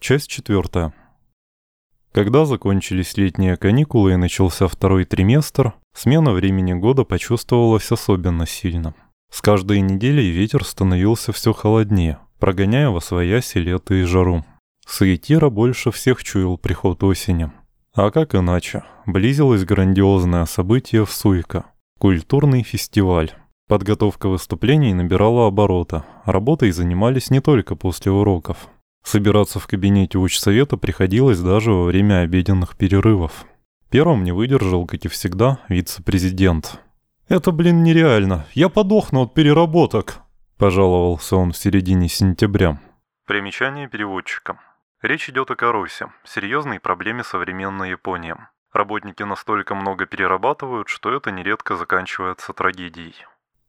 Часть четвертая. Когда закончились летние каникулы и начался второй триместр, смена времени года почувствовалась особенно сильно. С каждой неделей ветер становился все холоднее, прогоняя во свояси лето и жару. Саитира больше всех чуял приход осени. А как иначе? Близилось грандиозное событие в Суйка – культурный фестиваль. Подготовка выступлений набирала оборота, работой занимались не только после уроков – Собираться в кабинете учсовета приходилось даже во время обеденных перерывов. Первым не выдержал, как и всегда, вице-президент. «Это, блин, нереально. Я подохну от переработок», – пожаловался он в середине сентября. Примечание переводчика. Речь идет о Карусе, серьезной проблеме современной Японии. Работники настолько много перерабатывают, что это нередко заканчивается трагедией.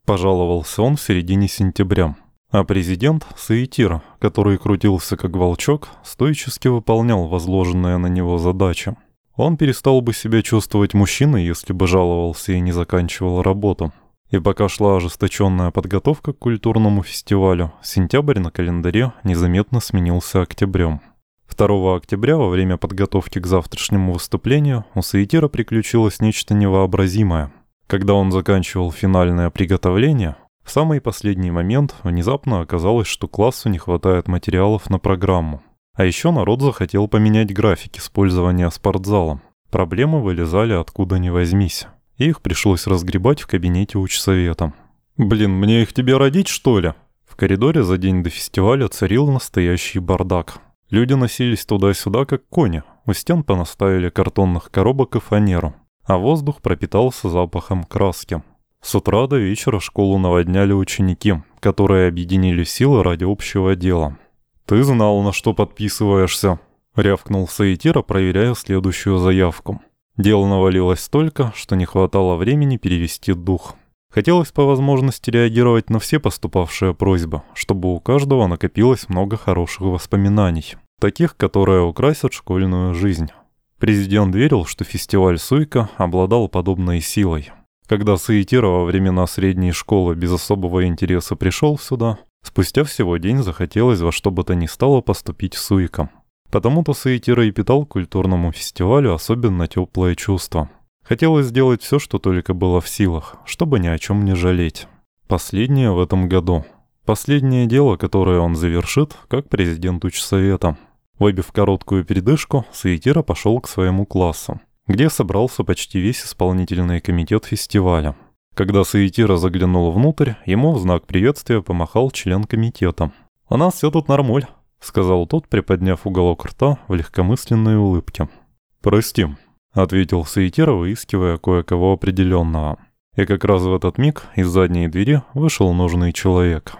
Пожаловался он в середине сентября. А президент Саитир, который крутился как волчок, стоически выполнял возложенные на него задачи. Он перестал бы себя чувствовать мужчиной, если бы жаловался и не заканчивал работу. И пока шла ожесточенная подготовка к культурному фестивалю, сентябрь на календаре незаметно сменился октябрем. 2 октября во время подготовки к завтрашнему выступлению у Саитира приключилось нечто невообразимое. Когда он заканчивал финальное приготовление, в самый последний момент внезапно оказалось, что классу не хватает материалов на программу. А еще народ захотел поменять график использования спортзала. Проблемы вылезали откуда ни возьмись. Их пришлось разгребать в кабинете учсовета. «Блин, мне их тебе родить, что ли?» В коридоре за день до фестиваля царил настоящий бардак. Люди носились туда-сюда, как кони. У стен понаставили картонных коробок и фанеру. А воздух пропитался запахом краски. С утра до вечера школу наводняли ученики, которые объединили силы ради общего дела. «Ты знал, на что подписываешься», — рявкнул Саитира, проверяя следующую заявку. Дело навалилось столько, что не хватало времени перевести дух. Хотелось по возможности реагировать на все поступавшие просьбы, чтобы у каждого накопилось много хороших воспоминаний, таких, которые украсят школьную жизнь. Президент верил, что фестиваль Суйка обладал подобной силой. Когда Саитира во времена средней школы без особого интереса пришел сюда, спустя всего день захотелось во что бы то ни стало поступить Суиком. Потому-то Саитира и питал культурному фестивалю особенно теплое чувство. Хотелось сделать все, что только было в силах, чтобы ни о чем не жалеть. Последнее в этом году. Последнее дело, которое он завершит, как президент учсовета. Выбив короткую передышку, Саитира пошел к своему классу где собрался почти весь исполнительный комитет фестиваля. Когда Саитира заглянул внутрь, ему в знак приветствия помахал член комитета. «У нас все тут нормуль», — сказал тот, приподняв уголок рта в легкомысленной улыбке. «Прости», — ответил Саитира, выискивая кое-кого определенного. И как раз в этот миг из задней двери вышел нужный человек.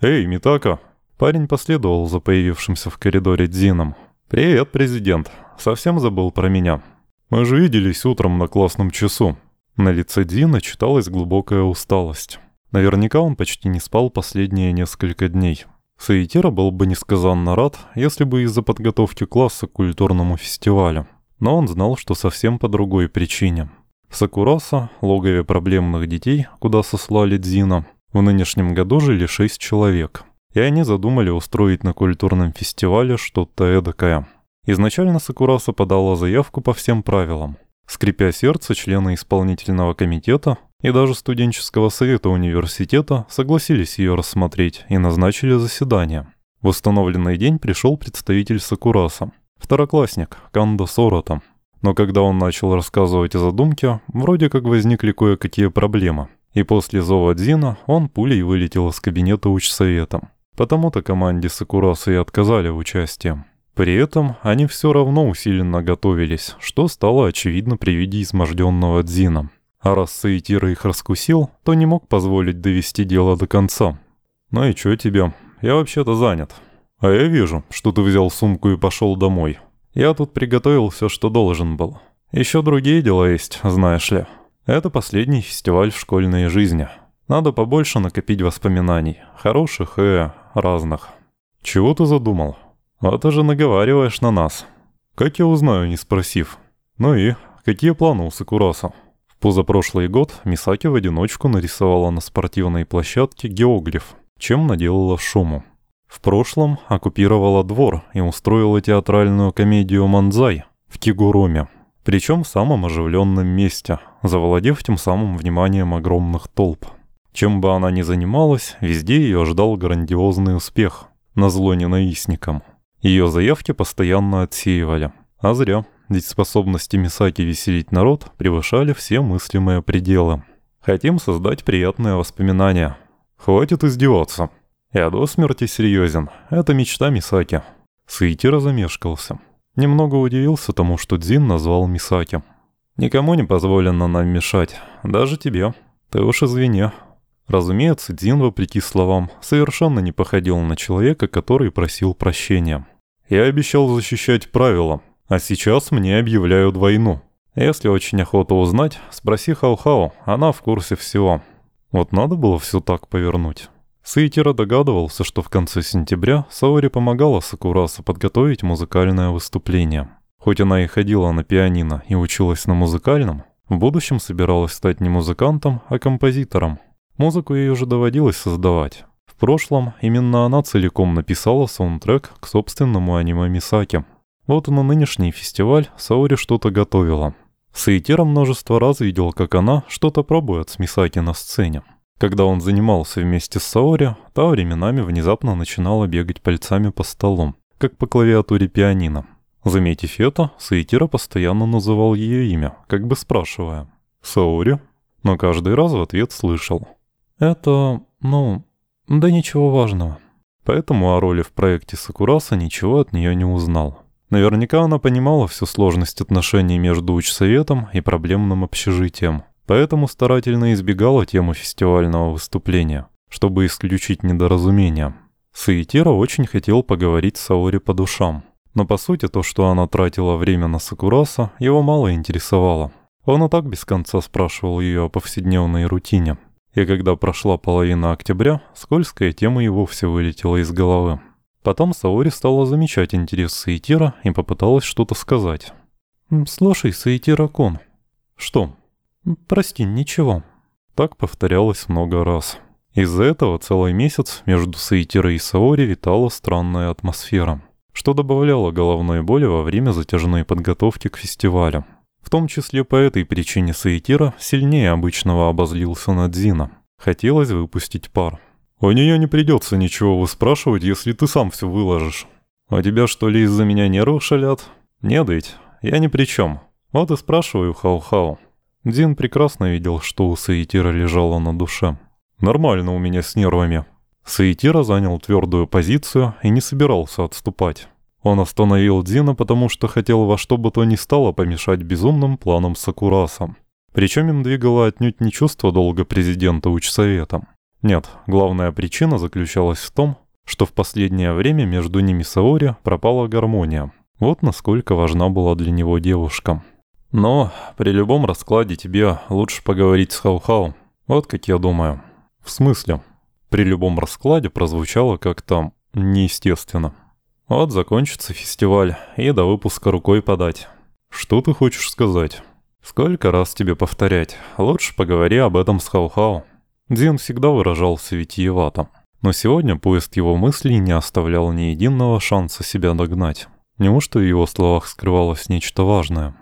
«Эй, Митака!» Парень последовал за появившимся в коридоре Дзином. «Привет, президент. Совсем забыл про меня. Мы же виделись утром на классном часу. На лице Дина читалась глубокая усталость. Наверняка он почти не спал последние несколько дней. Саитира был бы несказанно рад, если бы из-за подготовки класса к культурному фестивалю. Но он знал, что совсем по другой причине. В Сакураса, логове проблемных детей, куда сослали Дзина, в нынешнем году жили шесть человек. И они задумали устроить на культурном фестивале что-то эдакое – Изначально Сакураса подала заявку по всем правилам. Скрипя сердце, члены исполнительного комитета и даже студенческого совета университета согласились ее рассмотреть и назначили заседание. В установленный день пришел представитель Сакураса, второклассник Канда Сорота. Но когда он начал рассказывать о задумке, вроде как возникли кое-какие проблемы. И после зова Дзина он пулей вылетел из кабинета учсовета. Потому-то команде Сакураса и отказали в участии. При этом они все равно усиленно готовились, что стало очевидно при виде изможденного Дзина. А раз Саитира их раскусил, то не мог позволить довести дело до конца. «Ну и чё тебе? Я вообще-то занят. А я вижу, что ты взял сумку и пошел домой. Я тут приготовил все, что должен был. Еще другие дела есть, знаешь ли. Это последний фестиваль в школьной жизни. Надо побольше накопить воспоминаний, хороших и разных. Чего ты задумал?» «А ты же наговариваешь на нас. Как я узнаю, не спросив? Ну и какие планы у Сакураса?» В позапрошлый год Мисаки в одиночку нарисовала на спортивной площадке геоглиф, чем наделала шуму. В прошлом оккупировала двор и устроила театральную комедию «Манзай» в Кигуроме. Причем в самом оживленном месте, завладев тем самым вниманием огромных толп. Чем бы она ни занималась, везде ее ждал грандиозный успех, назло ненавистникам. Ее заявки постоянно отсеивали. А зря, ведь способности Мисаки веселить народ превышали все мыслимые пределы. Хотим создать приятные воспоминания. Хватит издеваться. Я до смерти серьезен. Это мечта Мисаки. Суетира замешкался. Немного удивился тому, что Дзин назвал Мисаки. «Никому не позволено нам мешать. Даже тебе. Ты уж извини». Разумеется, Дзин, вопреки словам, совершенно не походил на человека, который просил прощения. «Я обещал защищать правила, а сейчас мне объявляют войну. Если очень охота узнать, спроси Хау-Хау, она в курсе всего. Вот надо было все так повернуть». Саитира догадывался, что в конце сентября Саори помогала Сакураса подготовить музыкальное выступление. Хоть она и ходила на пианино и училась на музыкальном, в будущем собиралась стать не музыкантом, а композитором. Музыку ей уже доводилось создавать. В прошлом именно она целиком написала саундтрек к собственному аниме Мисаки. Вот на нынешний фестиваль Саори что-то готовила. Саитира множество раз видел, как она что-то пробует с Мисаки на сцене. Когда он занимался вместе с Саори, та временами внезапно начинала бегать пальцами по столу, как по клавиатуре пианино. Заметив это, Саитира постоянно называл ее имя, как бы спрашивая «Саори?», но каждый раз в ответ слышал «Это, ну, да ничего важного». Поэтому о роли в проекте Сакураса ничего от нее не узнал. Наверняка она понимала всю сложность отношений между учсоветом и проблемным общежитием, поэтому старательно избегала тему фестивального выступления, чтобы исключить недоразумения. Саитира очень хотел поговорить с Саори по душам, но по сути то, что она тратила время на Сакураса, его мало интересовало. Он и так без конца спрашивал ее о повседневной рутине. И когда прошла половина октября, скользкая тема и вовсе вылетела из головы. Потом Саори стала замечать интерес Саитира и попыталась что-то сказать. «Слушай, Саитира-кун». «Что?» «Прости, ничего». Так повторялось много раз. Из-за этого целый месяц между Саитирой и Саори витала странная атмосфера, что добавляло головной боли во время затяжной подготовки к фестивалю. В том числе по этой причине Саитира сильнее обычного обозлился на Дзина. Хотелось выпустить пар. «У нее не придется ничего выспрашивать, если ты сам все выложишь. У тебя что ли из-за меня нервы шалят? Нет ведь, я ни при чем. Вот и спрашиваю Хау-Хау». Дин прекрасно видел, что у Саитира лежало на душе. «Нормально у меня с нервами». Саитира занял твердую позицию и не собирался отступать. Он остановил Дина, потому что хотел во что бы то ни стало помешать безумным планам Сакураса. Причем им двигало отнюдь не чувство долга президента Учсовета. Нет, главная причина заключалась в том, что в последнее время между ними Саори пропала гармония. Вот насколько важна была для него девушка. Но при любом раскладе тебе лучше поговорить с Хау-Хау. Вот как я думаю. В смысле? При любом раскладе прозвучало как-то неестественно. Вот закончится фестиваль, и до выпуска рукой подать. Что ты хочешь сказать? Сколько раз тебе повторять? Лучше поговори об этом с Хау-Хау. Дин всегда выражался витиевато. Но сегодня поезд его мыслей не оставлял ни единого шанса себя догнать. Неужто в его словах скрывалось нечто важное?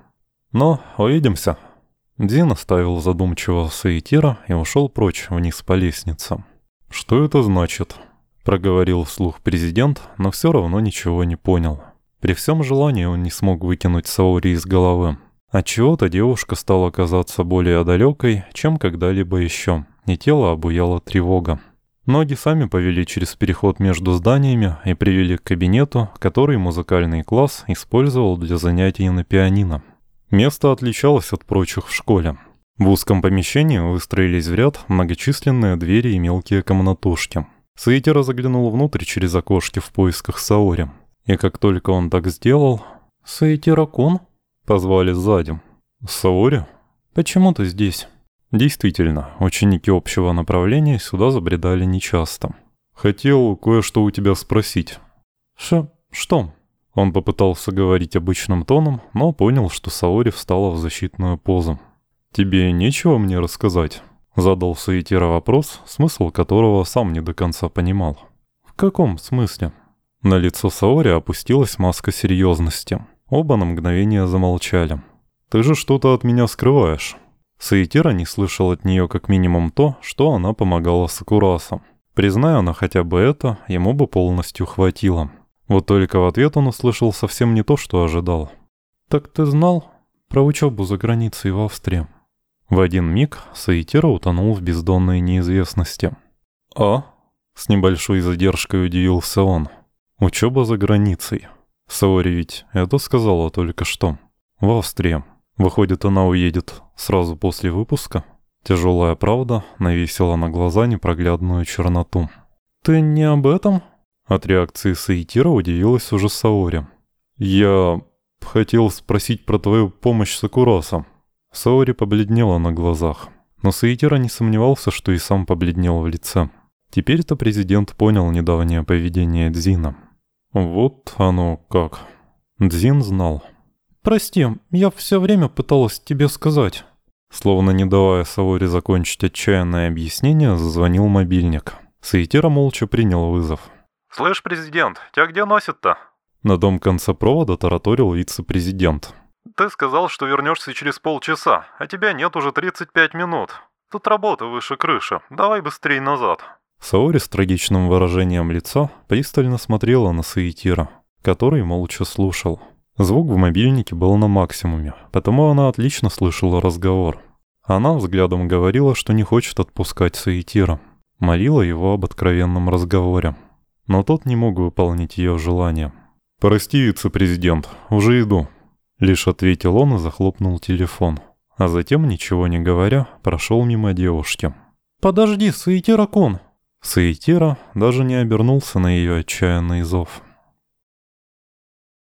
Но увидимся. Дин оставил задумчивого Саитира и ушел прочь вниз по лестнице. «Что это значит?» — проговорил вслух президент, но все равно ничего не понял. При всем желании он не смог выкинуть Саури из головы. Отчего-то девушка стала казаться более далекой, чем когда-либо еще, и тело обуяла тревога. Ноги сами повели через переход между зданиями и привели к кабинету, который музыкальный класс использовал для занятий на пианино. Место отличалось от прочих в школе. В узком помещении выстроились в ряд многочисленные двери и мелкие комнатушки. Саитера заглянул внутрь через окошки в поисках Саори. И как только он так сделал... «Саитера-кун?» — позвали сзади. «Саори?» «Почему ты здесь?» Действительно, ученики общего направления сюда забредали нечасто. «Хотел кое-что у тебя спросить». «Ш... что?» Он попытался говорить обычным тоном, но понял, что Саори встала в защитную позу. «Тебе нечего мне рассказать?» Задал Саитира вопрос, смысл которого сам не до конца понимал. «В каком смысле?» На лицо Саори опустилась маска серьезности. Оба на мгновение замолчали. «Ты же что-то от меня скрываешь». Саитира не слышал от нее как минимум то, что она помогала Сакурасу. Призная она хотя бы это, ему бы полностью хватило. Вот только в ответ он услышал совсем не то, что ожидал. «Так ты знал про учебу за границей в Австрии?» В один миг Саитира утонул в бездонной неизвестности. «А?» С небольшой задержкой удивился он. «Учеба за границей. Саори ведь это сказала только что. В Австрии. Выходит, она уедет сразу после выпуска?» Тяжелая правда навесила на глаза непроглядную черноту. «Ты не об этом?» От реакции Саитира удивилась уже Саори. «Я хотел спросить про твою помощь с Акурасом». Саори побледнела на глазах, но Саитира не сомневался, что и сам побледнел в лице. Теперь-то президент понял недавнее поведение Дзина. Вот оно как. Дзин знал. «Прости, я все время пыталась тебе сказать». Словно не давая Саори закончить отчаянное объяснение, зазвонил мобильник. Саитира молча принял вызов. «Слышь, президент, тебя где носит-то?» На дом конца провода тараторил вице-президент. «Ты сказал, что вернешься через полчаса, а тебя нет уже 35 минут. Тут работа выше крыши, давай быстрее назад». Саори с трагичным выражением лица пристально смотрела на Саитира, который молча слушал. Звук в мобильнике был на максимуме, потому она отлично слышала разговор. Она взглядом говорила, что не хочет отпускать Саитира. Молила его об откровенном разговоре. Но тот не мог выполнить ее желание. «Прости, вице-президент, уже иду», — лишь ответил он и захлопнул телефон. А затем, ничего не говоря, прошел мимо девушки. «Подожди, Саитира-кун!» Саитира даже не обернулся на ее отчаянный зов.